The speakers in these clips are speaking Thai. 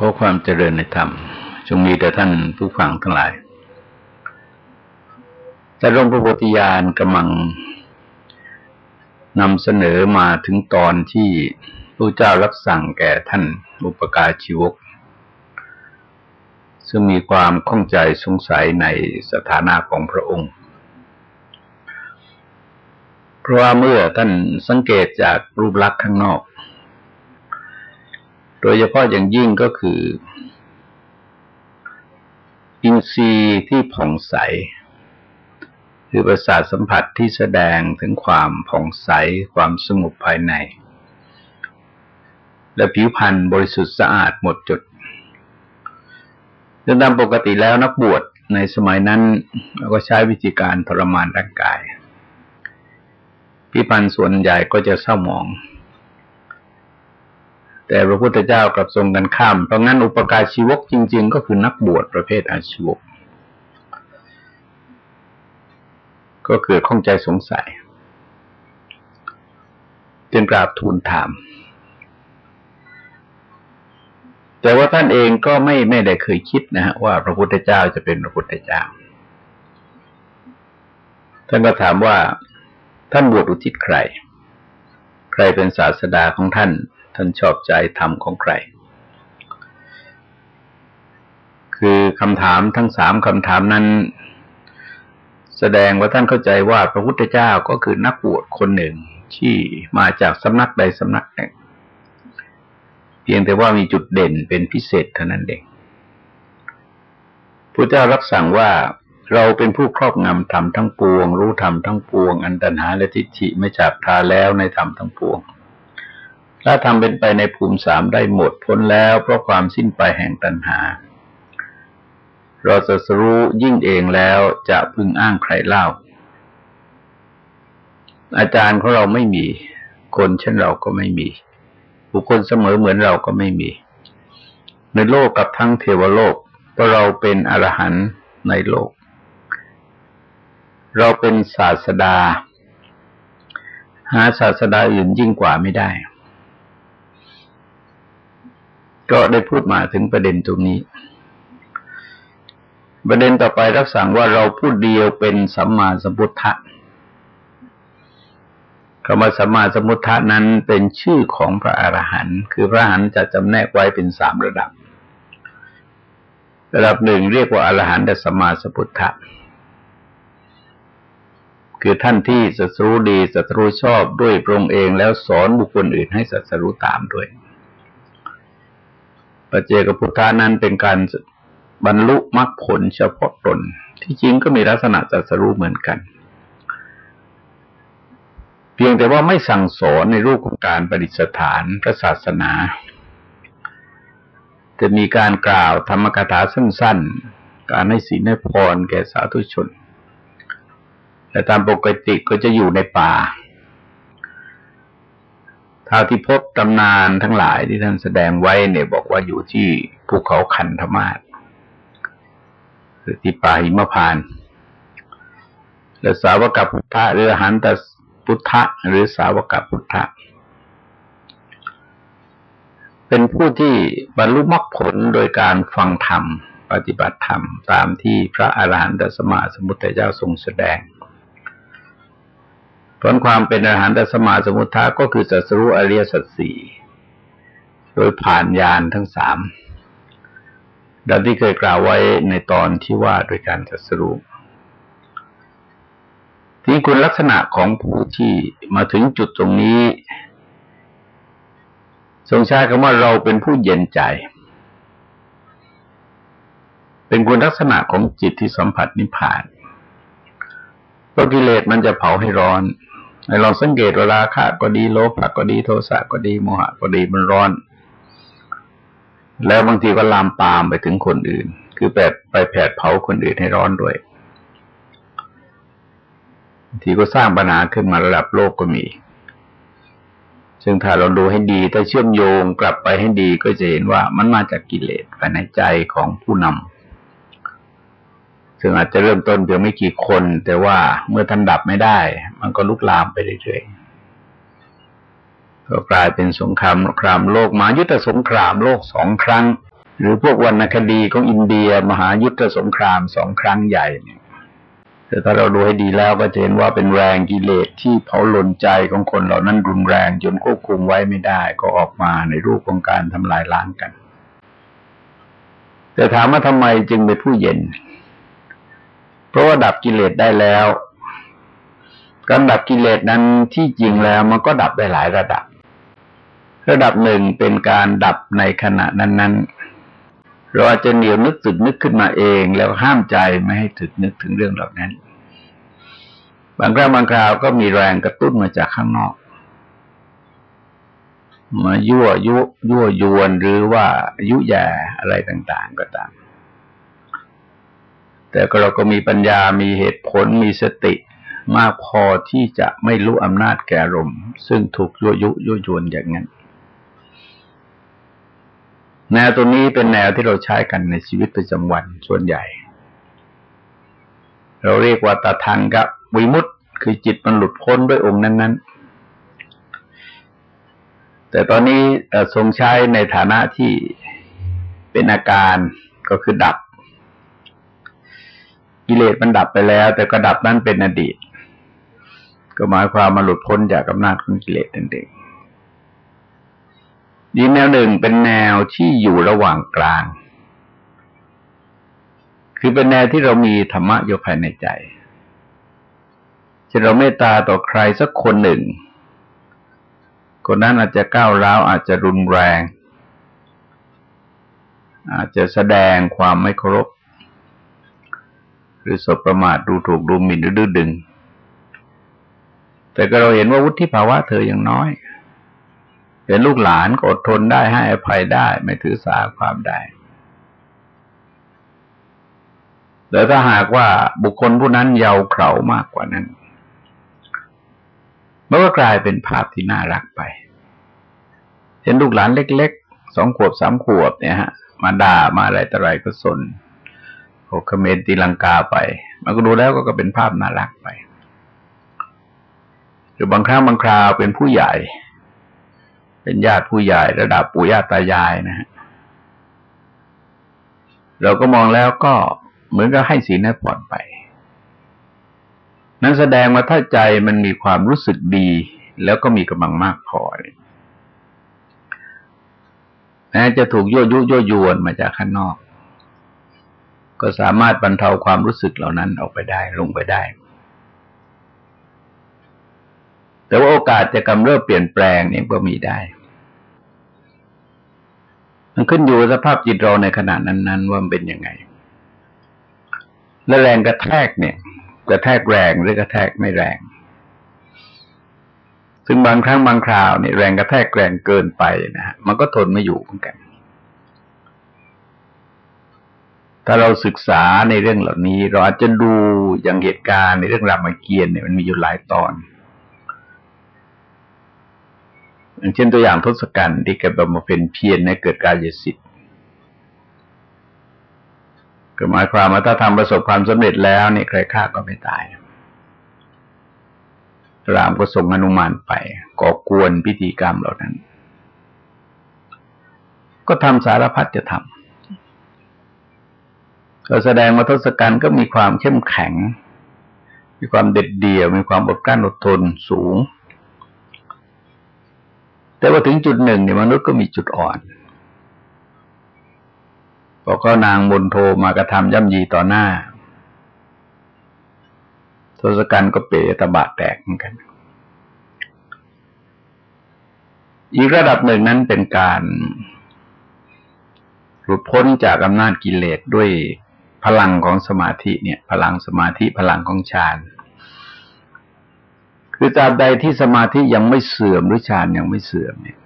ขอความเจริญในธรรม จงมีแต่ท่านผู้ฟังทั้งหลาย แต่หลวงพระโพธิญาณกำลังนำเสนอมาถึงตอนที่พระเจ้ารับสั่งแก่ท่านอุปการชีวก ซึ่งมีความข้องใจสงสัยในสถานะของพระองค์ เพราะว่าเมื่อท่านสังเกตจากรูปลักษณ์ข้างนอก โดยเฉพาะอย่างยิ่งก็คือ อินทรีย์ที่ผ่องใส คือประสาทสัมผัสที่แสดงถึงความผ่องใสความสงบภายใน และผิวพรรณบริสุทธิ์สะอาดหมดจดโดยตามปกติแล้วนักบวชในสมัยนั้นก็ใช้วิธีการทรมานร่างกายผิวพรรณส่วนใหญ่ก็จะเศร้าหมอง แต่พระพุทธเจ้ากับทรงกันข้าม เพราะงั้นอุปการชีวกจริง ๆ ก็คือนักบวชประเภทอาชีวก ก็เกิดข้องใจสงสัย จึงกราบทูลถาม แต่ว่าท่านเองก็ไม่ไม่ได้เคยคิดนะฮะว่าพระพุทธเจ้าจะเป็นพระพุทธเจ้า ท่านก็ถามว่าท่านบวชอุทิศใคร ใครเป็นศาสดาของท่าน ท่านชอบใจธรรมของใคร คือคำถามทั้งสามคำถามนั้น แสดงว่าท่านเข้าใจว่าพระพุทธเจ้าก็คือนักบวชคนหนึ่งที่มาจากสำนักใดสำนักหนึ่งเพียงแต่ว่ามีจุดเด่นเป็นพิเศษเท่านั้นเองพระเจ้ารับสั่งว่าเราเป็นผู้ครอบงำธรรมทั้งปวง รู้ธรรมทั้งปวง อันตัณหาและทิฏฐิไม่จับทาแล้วในธรรมทั้งปวง ถ้าทำเป็นไปในภูมิสามได้หมดพ้นแล้ว เพราะความสิ้นไปแห่งตัณหา เราจะสรู้ยิ่งเองแล้วจะพึงอ้างใครเล่า อาจารย์ของเราไม่มี คนเช่นเราก็ไม่มี บุคคลเสมอเหมือนเราก็ไม่มี ในโลกกับทั้งเทวโลกเพราะเราเป็นอรหันต์ในโลก เราเป็นศาสดา หาศาสดาอื่นยิ่งกว่าไม่ได้ ก็ได้พูดมาถึงประเด็นตรงนี้ ประเด็นต่อไปรับสั่งว่าเราพูดเดียวเป็นสัมมาสัมพุทธะคำว่าสัมมาสัมพุทธะนั้นเป็นชื่อของพระอรหันต์คือพระอรหันต์จะจำแนกไว้เป็นสามระดับ ระดับหนึ่งเรียกว่าอรหันต์สัมมาสัมพุทธะคือท่านที่สัตรูดีสัตรูชอบด้วยพระองค์เองแล้วสอนบุคคลอื่นให้สัตรูตามด้วย ปัจเจกพุทธานั้นเป็นการบรรลุมรรคผลเฉพาะตน ที่จริงก็มีลักษณะจัดสรู้เหมือนกัน เพียงแต่ว่าไม่สั่งสอนในรูปของการประดิษฐานพระศาสนา จะมีการกล่าวธรรมกถาสั้นๆ การให้ศีลให้พรแก่สาธุชน แต่ตามปกติก็จะอยู่ในป่า ท้าที่พบตำนานทั้งหลายที่ท่านแสดงไว้เนี่ยบอกว่าอยู่ที่ภูเขาคันธมาศหรือที่ป่าหิมพานและสาวกพุทธะหรือหันตพุทธะหรือสาวกพุทธะเป็นผู้ที่บรรลุมรรคผลโดยการฟังธรรม ปฏิบัติธรรม ตามที่พระอาหารหันตสมาสมุทธเจ้าทรงแสดง ผลความเป็นอาหารตสมาสมุทธะก็คือสัสรู้อริยสัจสี่โดยผ่านญาณทั้งสามดังที่เคยกล่าวไว้ในตอนที่ว่าโดยการสัสรู้ที่คุณลักษณะของผู้ที่มาถึงจุดตรงนี้ ทรงใช้คำว่าเราเป็นผู้เย็นใจ เป็นคุณลักษณะของจิตที่สัมผัสนิพพานเพราะกิเลสมันจะเผาให้ร้อน ลองสังเกตเวลาคะก็ดีโลภะก็ดีโทสะก็ดีโมหะก็ดีมันร้อน แล้วบางทีก็ลามปามไปถึงคนอื่น คือแบบไปแผดเผาคนอื่นให้ร้อนด้วยบางทีก็สร้างปัญหาขึ้นมาระดับโลกก็มี ซึ่งถ้าเราดูให้ดีถ้าเชื่อมโยงกลับไปให้ดีก็จะเห็นว่ามันมาจากกิเลสภายในใจของผู้นำ ซึ่งอาจจะเริ่มต้นเพียงไม่กี่คน แต่ว่าเมื่อท่านดับไม่ได้ มันก็ลุกลามไปเรื่อยๆก็กลายเป็นสงครามครามโลกมายุทธสงครามโลกสองครั้ง หรือพวกวรรณคดีของอินเดีย มหายุทธสงครามสองครั้งใหญ่เนี่ยแต่ถ้าเราดูให้ดีแล้วก็จะเห็นว่าเป็นแรงกิเลสที่เผาหล่นใจของคนเหล่านั้นรุนแรงจนควบคุมไว้ไม่ได้ ก็ออกมาในรูปของการทำลายล้างกัน แต่ถามว่าทำไมจึงเป็นผู้เย็น ราะว่าดับกิเลสได้แล้ว การดับกิเลสนั้นที่จริงแล้วมันก็ดับได้หลายระดับ ระดับหนึ่งเป็นการดับในขณะนั้น ๆ เราอาจจะเหนียวนึกสึกนึกขึ้นมาเองแล้วห้ามใจไม่ให้ถึกนึกถึงเรื่องเหล่านั้น บางครั้งบางคราวก็มีแรงกระตุ้นมาจากข้างนอกมายั่วยุยั่วยวนหรือว่ายุแย่อะไรต่าง ๆ ก็ตาม แต่เราก็มีปัญญามีเหตุผลมีสติมากพอที่จะไม่รู้อำนาจแก่ลมซึ่งถูกยั่วยุยั่วยวนอย่างนั้น แนวตัวนี้เป็นแนวที่เราใช้กันในชีวิตประจำวันส่วนใหญ่ เราเรียกว่าตาทางกับวิมุตตคือจิตมันหลุดพ้นด้วยองค์นั้น ๆ แต่ตอนนี้ทรงใช้ในฐานะที่เป็นอาการก็คือดับ กิเลสมันดับไปแล้ว แต่ก็ดับนั้นเป็นอดีต ก็หมายความมาหลุดพ้นจากอำนาจของกิเลสนั่นเองยีแนวหนึ่งเป็นแนวที่อยู่ระหว่างกลาง คือเป็นแนวที่เรามีธรรมะอยู่ภายในใจจะเราเมตตาต่อใครสักคนหนึ่ง คนนั้นอาจจะก้าวร้าวอาจจะรุนแรง อาจจะแสดงความไม่เคารพ หรือสบประมาทดูถูกดูหมิ่นหรือดื้อดึง แต่ก็เราเห็นว่าวุฒิภาวะเธออยังน้อยเป็นลูกหลานก็อดทนได้ให้อภัยได้ ไม่ถือสาความได้แต่ถ้าหากว่าบุคคลผู้นั้นเยาว์เขรามากกว่านั้นมันก็กลายเป็นภาพที่น่ารักไปเห็นลูกหลานเล็กๆสองขวบสามขวบเนี่ยฮะ มาด่ามาอะไรต่ออะไรก็สน โอคเมนตีลังกาไป มันก็ดูแล้วก็เป็นภาพน่ารักไป หรือบางครั้งบางคราวเป็นผู้ใหญ่ เป็นญาติผู้ใหญ่ระดับปู่ย่าตายายนะฮะเราก็มองแล้วก็เหมือนกับให้สีนผ่อนไป นั้นแสดงว่าถ้าใจมันมีความรู้สึกดี แล้วก็มีกำลังมากพอแม้จะถูกยั่วยุยั่วยวนมาจากข้างนอก ก็สามารถบรรเทาความรู้สึกเหล่านั้นออกไปได้ลงไปได้ แต่ว่าโอกาสจะกำเริบเปลี่ยนแปลงเนี่ยก็มีได้ มันขึ้นอยู่สภาพจิตเราในขณะนั้น ๆ ว่ามันเป็นยังไง และแรงกระแทกเนี่ย กระแทกแรงหรือกระแทกไม่แรง ซึ่งบางครั้งบางคราวเนี่ยแรงกระแทกแรงเกินไปนะฮะมันก็ทนไม่อยู่เหมือนกัน ถ้าเราศึกษาในเรื่องเหล่านี้ เราอาจจะดูอย่างเหตุการณ์ในเรื่องรามเกียรติ์เนี่ยมันมีอยู่หลายตอนอย่างเช่นตัวอย่างทศกัณฐ์ที่แกบมาเป็นเพียรในเกิดการยสิทธิก็หมายความว่าถ้าทำประสบความสำเร็จแล้วเนี่ยใครฆ่าก็ไม่ตายรามก็ส่งอนุมานไปก่อกวนพิธีกรรมเหล่านั้น ก็ทำสารพัดจะทำ ก็แสดงว่าทศกัณฐ์ก็มีความเข้มแข็ง มีความเด็ดเดี่ยว มีความอดกลั้นอดทนสูง แต่ว่าถึงจุดหนึ่งเนี่ยมนุษย์ก็มีจุดอ่อนพอก็นางบนโทมากระทำย่ำยีต่อหน้าทศกัณฐ์ก็เปรตบะแตกเหมือนกัน อีกระดับหนึ่งนั้นเป็นการหลุดพ้นจากอำนาจกิเลสด้วย พลังของสมาธิเนี่ย พลังสมาธิพลังของฌานคือตราบใดที่สมาธิยังไม่เสื่อมหรือฌานยังไม่เสื่อมเนี่ย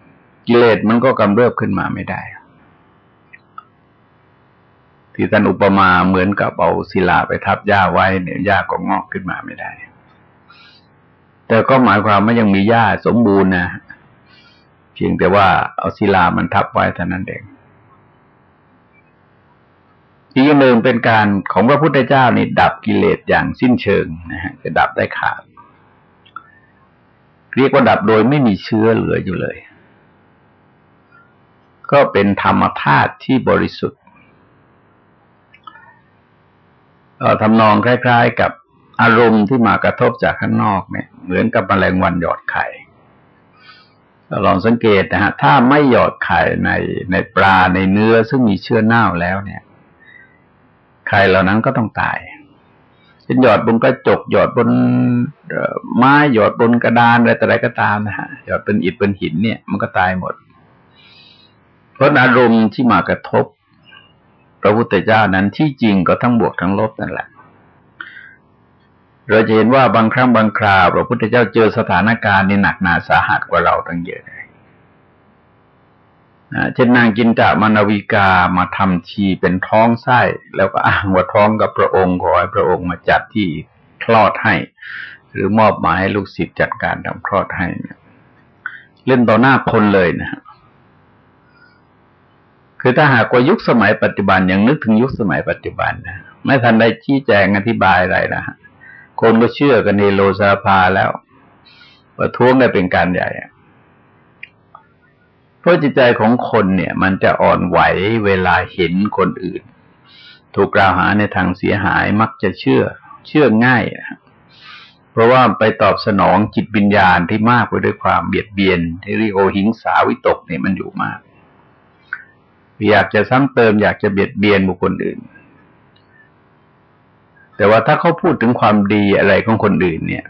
กิเลสมันก็กำเริบขึ้นมาไม่ได้ ที่ท่านอุปมาเหมือนกับเอาศิลาไปทับหญ้าไว้เนี่ยหญ้าก็งอกขึ้นมาไม่ได้ แต่ก็หมายความว่ายังมีหญ้าสมบูรณ์นะเพียงแต่ว่าเอาศิลามันทับไว้เท่านั้นเอง อีกหนึ่งเป็นการของพระพุทธเจ้านี่ดับกิเลสอย่างสิ้นเชิงนะฮะจะดับได้ขาด เรียกว่าดับโดยไม่มีเชื้อเหลืออยู่เลย ก็เป็นธรรมธาตุที่บริสุทธิ์ทำนองคล้าย ๆ กับอารมณ์ที่มากระทบจากข้างนอกเนี่ย เหมือนกับแมลงวันหยอดไข่ลองสังเกตนะฮะ ถ้าไม่หยอดไข่ในในปลาในเนื้อซึ่งมีเชื้อเน่าแล้วเนี่ย ไข่เหล่านั้นก็ต้องตายเป็นหยอดบนกระจกหยอดบนไม้หยอดบนกระดานอะไรแต่อะไรก็ตามนะฮะหยอดเป็นอิฐเป็นหินเนี่ย มันก็ตายหมด เพราะอารมณ์ที่มากระทบ พระพุทธเจ้านั้นที่จริงก็ทั้งบวกทั้งลบนั่นแหละเราจะเห็นว่าบางครั้งบางคราวพระพุทธเจ้าเจอสถานการณ์ในหนักหนาสาหัสกว่าเราตั้งเยอะ เลยเช่นนางกินจามานวิกามาทำชีเป็นท้องไส้ แล้วก็อ้างว่าท้องกับพระองค์ขอให้พระองค์มาจัดที่คลอดให้ หรือมอบหมายให้ลูกศิษย์จัดการทำคลอดให้เล่นต่อหน้าคนเลยนะคือถ้าหากว่ายุคสมัยปัจจุบันยังนึกถึงยุคสมัยปัจจุบันนะไม่ทันได้ชี้แจงอธิบายอะไรนะฮะคนก็เชื่อกันในโลซาพาแล้วประท้วงได้เป็นการใหญ่ เพราะจิตใจของคนเนี่ย มันจะอ่อนไหวเวลาเห็นคนอื่น ถูกกล่าวหาในทางเสียหายมักจะเชื่อ เชื่อง่ายเพราะว่าไปตอบสนองจิตวิญญาณที่มากไปด้วยความเบียดเบียน ที่เรียกว่าหิงสาวิตกเนี่ยมันอยู่มาก อยากจะซ้ำเติมอยากจะเบียดเบียนบุคคลอื่น แต่ว่าถ้าเขาพูดถึงความดีอะไรของคนอื่นเนี่ย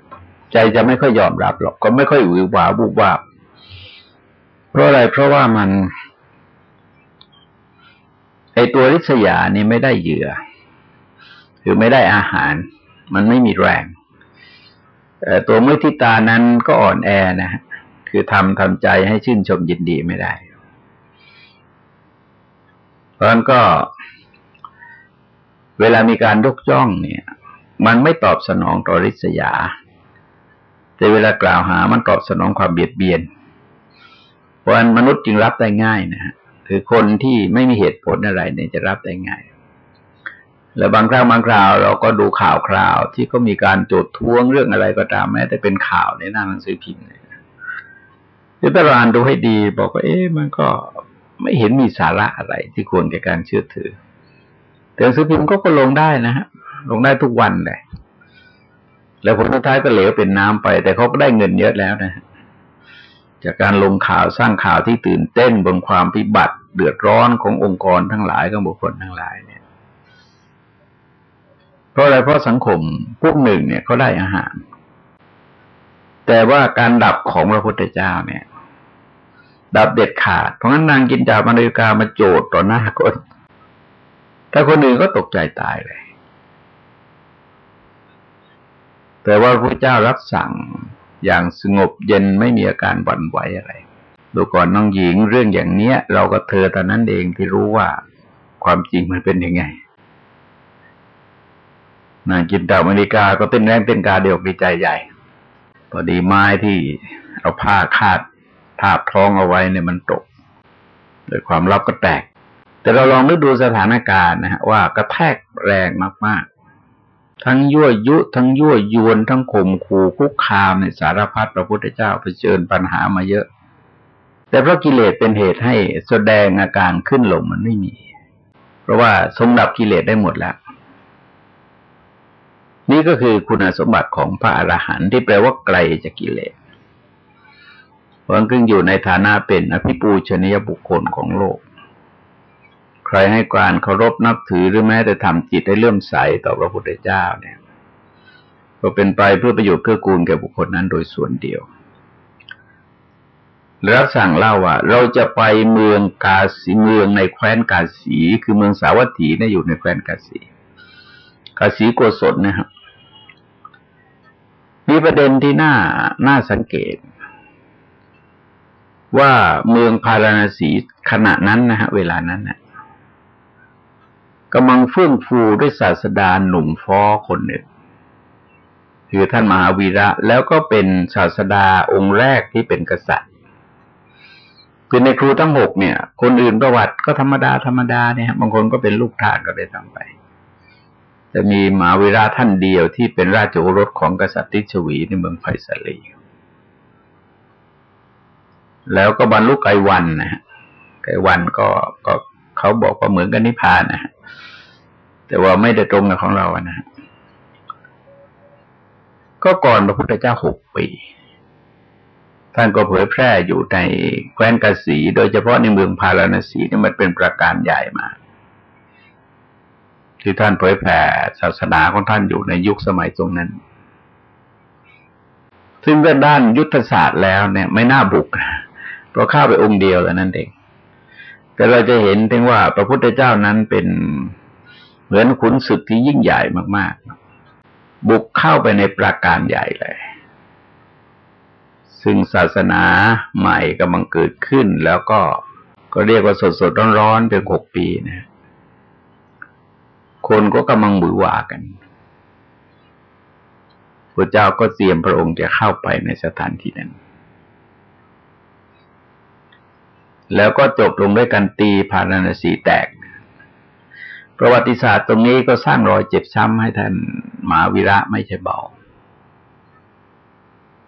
ใจจะไม่ค่อยยอมรับหรอกก็ไม่ค่อยหวือหวาบุบวาบ เพราะอะไรเพราะว่ามันไอตัวริษยานี่ไม่ได้เหยื่อคือไม่ได้อาหาร มันไม่มีแรงแต่ตัวมุทิตานั้นก็อ่อนแอนะะคือทำทำใจให้ชื่นชมยินดีไม่ได้ เพราะนั้นก็ เวลามีการยกย่องเนี่ย มันไม่ตอบสนองต่อริษยา แต่เวลากล่าวหามันตอบสนองความเบียดเบียน เพราะนั้นมนุษย์จึงรับได้ง่ายนะฮะคือคนที่ไม่มีเหตุผลอะไรเนี่ยจะรับได้ง่าย แล้วบางครั้งบางคราวเราก็ดูข่าวคราวที่ก็มีการโจดท้วงเรื่องอะไรก็ตามแม้แต่เป็นข่าวในหน้าหนังสือพิมพ์เลยหรือประอ่านดูให้ดี บอกว่าเอ๊ะมันก็ไม่เห็นมีสาระอะไรที่ควรแก่การเชื่อถือแต่หนังสือพิมพ์ก็ก็ลงได้นะฮะลงได้ทุกวันเลยแล้วผลสุดท้ายก็เหลวเป็นน้ำไป แต่เขาก็ได้เงินเยอะแล้วนะ จากการลงข่าวสร้างข่าวที่ตื่นเต้นบนความพิบัติเดือดร้อนขององค์กรทั้งหลายของบุคคลทั้งหลายเนี่ยเพราะอะไรเพราะสังคมพวกหนึ่งเนี่ยเขาได้อาหาร แต่ว่าการดับของพระพุทธเจ้าเนี่ย ดับเด็ดขาด เพราะงั้นนางกินจามาริกามาโจดต่อหน้าคนถ้าคนอื่นก็ตกใจตายเลย แต่ว่าพระเจ้ารับสั่ง อย่างสงบเย็นไม่มีอาการบั่นไหวอะไรดูก่อนน้องหญิงเรื่องอย่างเนี้ย เราก็เธอตอนนั้นเองที่รู้ว่าความจริงมันเป็นยังไงนางกินดาวอเมริกาก็เต้นแรงเต้นกาเดียวดีใจใหญ่พอดีไม้ที่เอาผ้าคาดทาบท้องเอาไว้เนี่ยมันตกโดยความลับก็แตก แต่เราลองนึกดูสถานการณ์นะฮะว่ากระแทกแรงมากๆ ทั้งยั่วยุ ทั้งยั่วยวน ทั้งข่มขู่คุกคามในสารพัดพระพุทธเจ้าเผชิญปัญหามาเยอะ แต่เพราะกิเลสเป็นเหตุให้แสดงอาการขึ้นลงมันไม่มี เพราะว่าทรงดับกิเลสได้หมดแล้ว นี่ก็คือคุณสมบัติของพระอรหันต์ที่แปลว่าไกลจากกิเลสพราะกึ่งอยู่ในฐานะเป็นอภิปูชนียบุคคลของโลก ใครให้การเคารพนับถือหรือแม้แต่ทำจิตให้เลื่อมใสต่อพระพุทธเจ้าเนี่ยก็เป็นไปเพื่อประโยชน์เกื้อกูลแก่บุคคลนั้นโดยส่วนเดียวแล้วสั่งเล่าว่า เราจะไปเมืองกาสีเมืองในแคว้นกาสี คือเมืองสาวัตถีเนี่ยอยู่ในแคว้นกาสี กาสีโกศลนะครับมีประเด็นที่น่าน่าสังเกต ว่าเมืองพาราณสีขณะนั้นนะฮะเวลานั้นนะ กำลังเฟื่องฟูด้วยศาสดาหนุ่มฟอคนหนึ่งคือท่านมหาวีระแล้วก็เป็นศาสดาองค์แรกที่เป็นกษัตริย์คือในครูทั้งหกเนี่ย คนอื่นประวัติก็ธรรมดาธรรมดาเนี่ยบางคนก็เป็นลูกทาสก็ได้ทำไป จะมีมหาวีระท่านเดียวที่เป็นราชโอรสของกษัตริย์ติชวีในเมืองไผ่สลีแล้วก็บรรลุไกวันนะฮะไกวันก็ก็ เขาบอกว่าเหมือนกันนิพพานนะแต่ว่าไม่ได้ตรงกับของเราอะนะก็ก่อนพระพุทธเจ้าหกปีท่านก็เผยแพร่อยู่ในแคว้นกาสี โดยเฉพาะในเมืองพาราณสีนี่มันเป็นประการใหญ่มากที่ท่านเผยแผ่ศาสนาของท่านอยู่ในยุคสมัยตรงนั้น ซึ่งด้านยุทธศาสตร์แล้วเนี่ยไม่น่าบุก เพราะเข้าไปองค์เดียวแล้วนั่นเอง แต่เราจะเห็นถึงว่าพระพุทธเจ้านั้นเป็นเหมือนขุนศึกที่ยิ่งใหญ่มากๆ บุกเข้าไปในปราการใหญ่เลย ซึ่งศาสนาใหม่กำลังเกิดขึ้นแล้วก็ก็เรียกว่าสดๆร้อนๆเป็นหกปีนะ คนก็กำลังบือหวากันพระเจ้าก็เตรียมพระองค์จะเข้าไปในสถานที่นั้น แล้วก็จบลงด้วยการตีพาราณสีแตก ประวัติศาสตร์ตรงนี้ก็สร้างรอยเจ็บช้ำให้ท่านมาวิระไม่ใช่เบา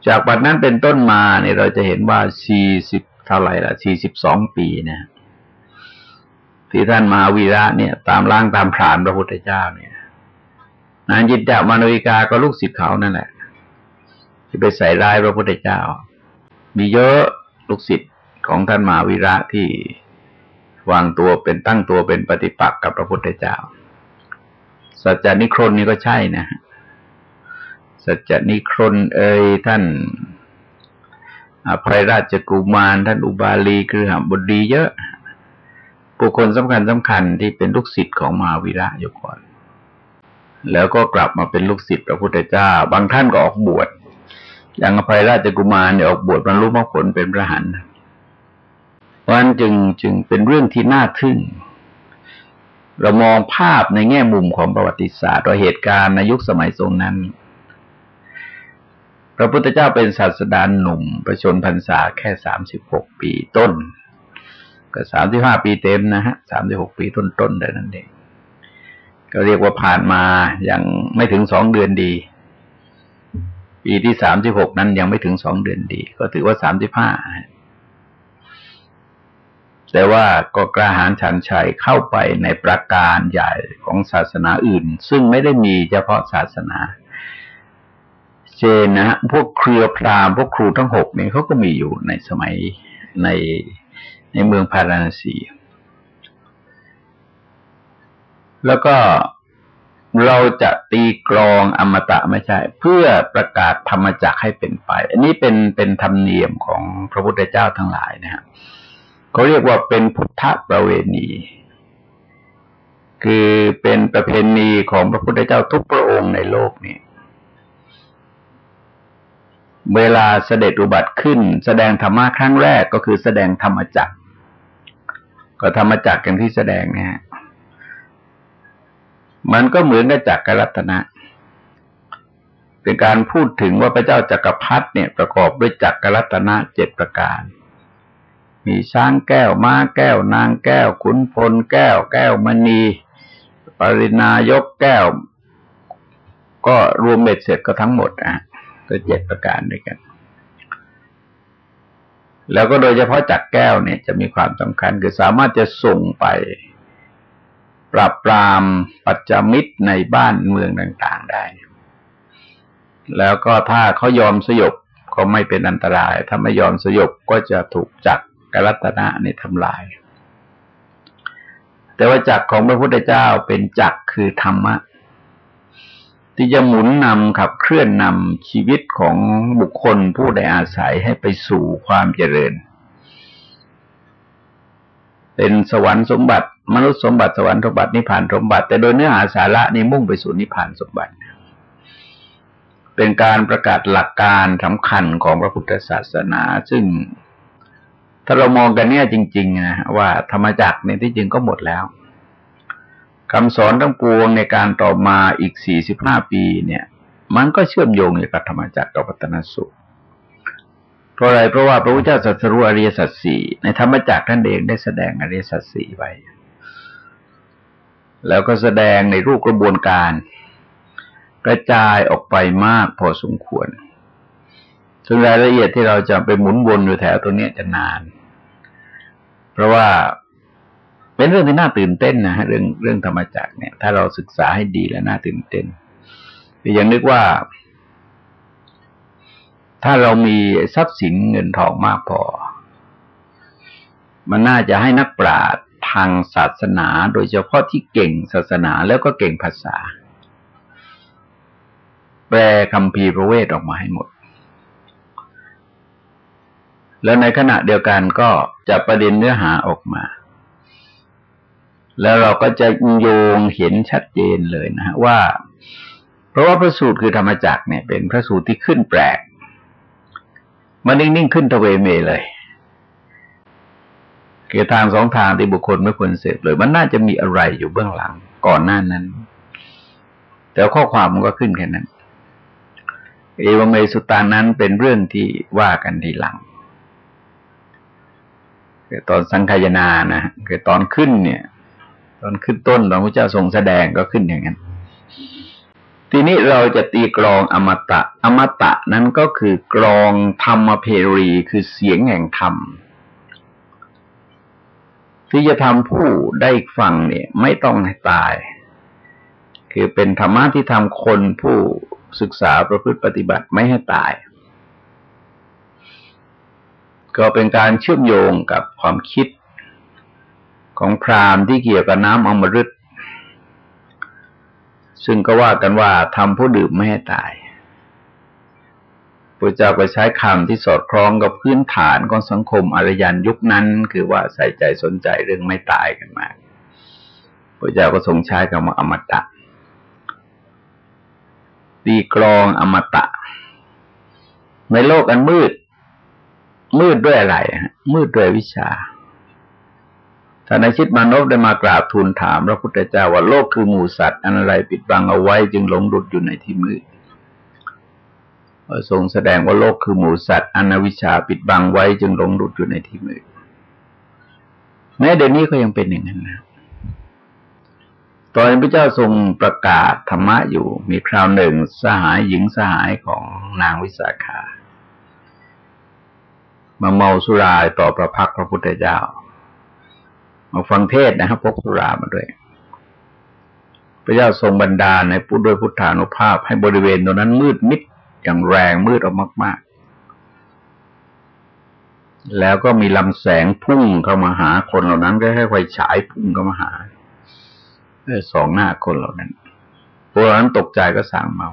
จากปัจนั้นเป็นต้นมาเนี่ยเราจะเห็นว่าสี่สิบเท่าไหร่ละสี่สิบสองปีนะที่ท่านมาวีระเนี่ย ตามล่างตามผานพระพุทธเจ้าเนี่ยนานจิตจามานวิกาก็ลูกศิษย์เขานั่นแหละที่ไปใส่ร้ายพระพุทธเจ้า มีเยอะลูกศิษย์ ของท่านมาวีระที่วางตัวเป็นตั้งตัวเป็นปฏิปักษ์กับพระพุทธเจ้า สัจจนิครนนี่ก็ใช่นะสัจจนิครนเอ่ยท่านอภัยราชกุมาร ท่านอุบาลีคือหบดีเยอะบุคคลสำคัญสำคัญที่เป็นลูกศิษย์ของมหาวีระอยู่ก่อน แล้วก็กลับมาเป็นลูกศิษย์พระพุทธเจ้า บางท่านก็ออกบวชอย่างอภัยราชกุมารเนี่ยออกบวชบรรลุมรรคผลเป็นพระหัน เพราะนั้นจึงจึงเป็นเรื่องที่น่าทึ่ง เรามองภาพในแง่มุมของประวัติศาสตร์ว่าเหตุการณ์ในยุคสมัยทรงนั้น พระพุทธเจ้าเป็นศาสดาหนุ่ม ประชนพรรษาแค่สามสิบหกปีต้น ก็สามสิบห้าปีเต็มนะฮะสามสิบหกปีต้นๆแต่นั้นเองก็เรียกว่าผ่านมาอย่างไม่ถึงสองเดือนดี ปีที่สามสิบหกนั้นยังไม่ถึงสองเดือนดี ก็ถือว่าสามสิบห้า แต่ว่าก็กล้าหาญชันชัยเข้าไปในประการใหญ่ของศาสนาอื่น ซึ่งไม่ได้มีเฉพาะศาสนาเชนนะพวกเครือพราหมณ์พวกครูทั้งหกเนี่ยเขาก็มีอยู่ในสมัยในในเมืองพาราณสี แล้วก็เราจะตีกรองอมตะไม่ใช่ เพื่อประกาศธรรมจักให้เป็นไป อันนี้เป็นเป็นธรรมเนียมของพระพุทธเจ้าทั้งหลายนะฮะ เขาเรียกว่าเป็นพุทธประเวณี คือเป็นประเพณีของพระพุทธเจ้าทุกพระองค์ในโลกนี้ เวลาเสด็จอุบัติขึ้น แสดงธรรมะครั้งแรกก็คือแสดงธรรมจักร ก็ธรรมจักรอย่างที่แสดงเนี่ยมันก็เหมือนกับจักรรัตนะ เป็นการพูดถึงว่าพระเจ้าจักรพรรดิเนี่ยประกอบด้วยจักรรัตนะเจ็ดประการ มีช้างแก้วม้าแก้ว นางแก้ว ขุนพลแก้ว แก้วมณีปรินายกแก้ว ก็รวมเบ็ดเสร็จก็ทั้งหมดอะก็เจ็ดประการด้วยกัน แล้วก็โดยเฉพาะจักแก้วเนี่ยจะมีความสำคัญคือสามารถจะส่งไป ปราบปรามปัจจมิตรในบ้านเมืองต่าง ๆได้ แล้วก็ถ้าเขายอมสยบก็ไม่เป็นอันตราย ถ้าไม่ยอมสยบก็จะถูกจัก กรัตนะในทำลาย แต่ว่าจักรของพระพุทธเจ้าเป็นจักรคือธรรมะ ที่จะหมุนนำขับเคลื่อนนำชีวิตของบุคคลผู้ใดอาศัยให้ไปสู่ความเจริญ เป็นสวรรค์สมบัติ มนุษย์สมบัติสวรรค์สมบัตินิพพานสมบัติ แต่โดยเนื้อหาสาระนี่มุ่งไปสู่นิพพานสมบัติเป็นการประกาศหลักการสำคัญของพระพุทธศาสนา ซึ่ง ถ้าเรามองกันเนี่ยจริงๆนะว่าธรรมจักรเนี่ยที่จริงก็หมดแล้วคำสอนทั้งปวงในการต่อมาอีกสี่สิบห้าปีเนี่ย มันก็เชื่อมโยงกับธรรมจักรกับปัตนสุขเพราะอะไรเพราะว่าพระพุทธเจ้าสัสรู้อริยสัจสี่ในธรรมจักรท่านเองได้แสดงอริยสัจสี่ไว้ แล้วก็แสดงในรูปกระบวนการ กระจายออกไปมากพอสมควรซึ่งรายละเอียดที่เราจะไปหมุนวนอยู่แถวตรงนี้จะนาน เพราะว่าเป็นเรื่องที่น่าตื่นเต้นนะฮะเรื่องเรื่องธรรมจักรเนี่ย ถ้าเราศึกษาให้ดีแล้วน่าตื่นเต้นอยังนึกว่า ถ้าเรามีทรัพย์สินเงินทองมากพอ มันน่าจะให้นักปราชญ์ทางศาสนา โดยเฉพาะที่เก่งศาสนาแล้วก็เก่งภาษา แปลคำพีพระเวทออกมาให้หมด แล้วในขณะเดียวกันก็จะประเด็นเนื้อหาออกมา แล้วเราก็จะโยงเห็นชัดเจนเลยนะฮะว่า เพราะว่าพระสูตรคือธรรมจักเนี่ย เป็นพระสูตรที่ขึ้นแปลกมันนิ่งๆขึ้นตะเวเมเลยคือทางสองทางที่บุคคลไม่ควรเสพเลย มันน่าจะมีอะไรอยู่เบื้องหลังก่อนหน้านั้น แต่ข้อความมันก็ขึ้นแค่นั้น เอวเมสุตานั้นเป็นเรื่องที่ว่ากันทีหลัง คือตอนสังขยนานะคือตอนขึ้นเนี่ย ตอนขึ้นต้นตอนพระเจ้าทรงแสดงก็ขึ้นอย่างนั้น ทีนี้เราจะตีกรองอมตะ อมตะนั้นก็คือกรองธรรมเพรีคือเสียงแห่งธรรมที่จะทำผู้ได้ฟังเนี่ย ไม่ต้องให้ตาย คือเป็นธรรมะที่ทำคนผู้ศึกษาประพฤติปฏิบัติไม่ให้ตาย ก็เป็นการเชื่อมโยงกับความคิดของพราหมณ์ที่เกี่ยวกับน้ำอมฤตซึ่งก็ว่ากันว่าทำผู้ดื่มไม่ให้ตายพระเจ้าก็ใช้คำที่สอดคล้องกับพื้นฐานของสังคมอารยันยุคนั้น คือว่าใส่ใจสนใจเรื่องไม่ตายกันมากพระเจ้าก็ทรงใช้คำว่าอมตะ ตีกรองอมตะ ในโลกอันมืด มืดด้วยอะไรมืดด้วยวิชาท่านชิตมานพได้มากราบทูลถามพระพุทธเจ้าว่าโลกคือหมูสัตว์อันอะไรปิดบังเอาไว้จึงหลงดุดอยู่ในที่มืดทรงแสดงว่าโลกคือหมูสัตว์อนวิชาปิดบังไว้จึงหลงหลุดอยู่ในที่มืดแม้เดี๋ยวนี้ก็ยังเป็นอย่างนั้นนะตอนพระเจ้าทรงประกาศธรรมะอยู่ มีคราวหนึ่งสหายหญิงสหายของนางวิสาขา มาเมาสุรายต่อพระพักพระพุทธเจ้า มาฟังเทศนะครับพกสุรามาด้วย พระเจ้าทรงบันดาลในพุทธด้วยพุทธานุภาพ ให้บริเวณตรงนั้นมืดมิดอย่างแรงมืดออกมาก ๆ แล้วก็มีลำแสงพุ่งเข้ามาหาคนเหล่านั้นก็ให้ไฟฉายพุ่งเข้ามาหาสองหน้าคนเหล่านั้นพวกนั้นตกใจก็สั่งเมา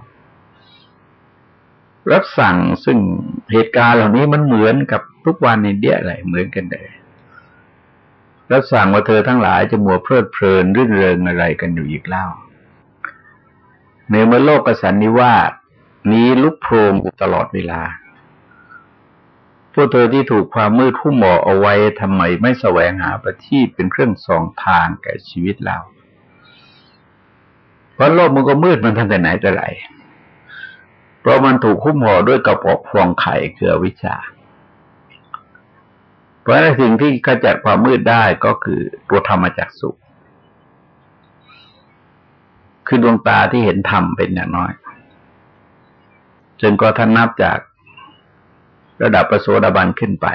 รับสั่งซึ่งเหตุการณ์เหล่านี้มันเหมือนกับ ทุกวันในเดียอะไรเหมือนกันเลยรับสั่งว่าเธอทั้งหลายจะมัวเพลิดเพลินรื่นเริงอะไรกันอยู่อีกเล่าในเมื่อโลกกสันนิวาสนี้ลุกโพรงตลอดเวลา พวกเธอที่ถูกความมืดทุ่มหมอเอาไว้ทำไมไม่แสวงหาประทีปเป็นเครื่องส่องทางแก่ชีวิตเรา เพราะโลกมันก็มืดมันทันแต่ไหนแต่ไร เพราะมันถูกคุ้มห่อด้วยกระปอกฟองไข่เกลือวิชา เพราะนั้นสิ่งที่ขจัดความมืดได้ก็คือตัวธรรมจักสุขคือดวงตาที่เห็นธรรมเป็นอย่างน้อยจึงก็ท่านนับจากระดับประโสดาบันขึ้นไป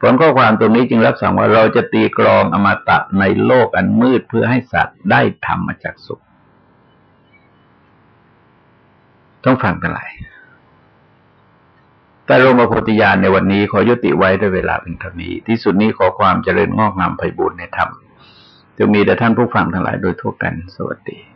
ผลข้อความตรงนี้จึงรับสั่งว่าเราจะตีกรองอมตะในโลกอันมืดเพื่อให้สัตว์ได้ธรรมมาจากสุขต้องฟังกันหลาย แต่โรมโพธิญาณในวันนี้ขอยุติไว้ด้วยเวลาเป็นเท่านี้ ที่สุดนี้ขอความเจริญงอกงามไพบูรณ์ในธรรมจะมีแต่ท่านผู้ฟังทั้งหลายโดยทั่วกัน สวัสดี